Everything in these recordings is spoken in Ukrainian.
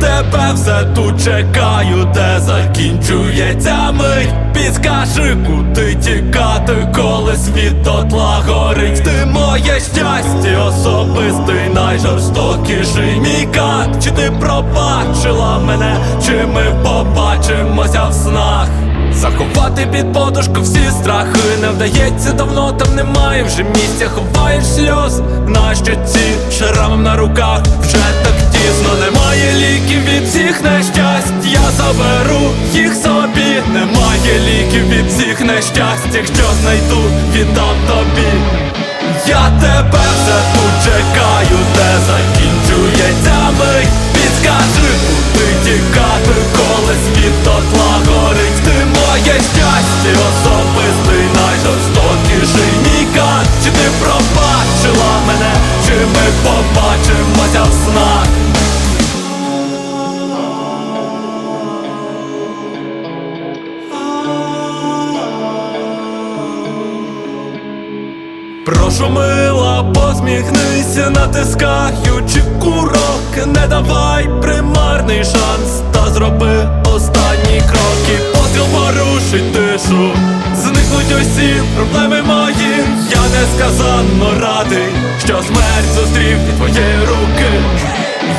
тебе все тут чекаю, де закінчується мить. Підскажи, куди тікати, коли світ дотла горить. Ти моє щастя, особистий, найжорстокіший мій кат Чи ти пробачила мене, чи ми побачимося в снах? Заховати під подушку всі страхи. Не вдається давно, там немає. Вже місця, ховаєш сльоз. На щоці, шрамом на руках? Вже так тісно, немає ліків від всіх нещасть, я заберу їх собі, немає ліків від всіх нещасть, якщо знайду, віддам тобі. Я тебе все тут чекаю, де закінчується мить Прошу мила, посміхнися, натискаючи курок Не давай примарний шанс, та зроби останні кроки. Постріл порушить тишу, зникнуть усі проблеми мої. Я несказанно радий, що смерть зустрів від твоєї руки.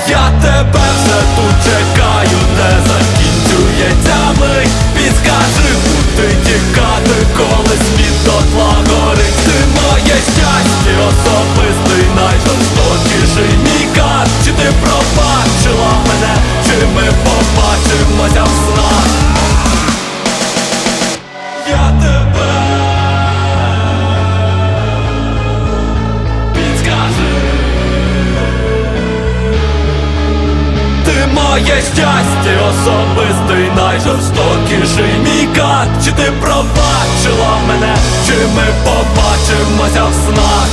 Я тебе все тут чекаю, де закінчується мить Підскажи, куди тікати, щастя, особистий, найжорстокіший мій кат Чи ти пробачила мене, чи ми побачимося в снах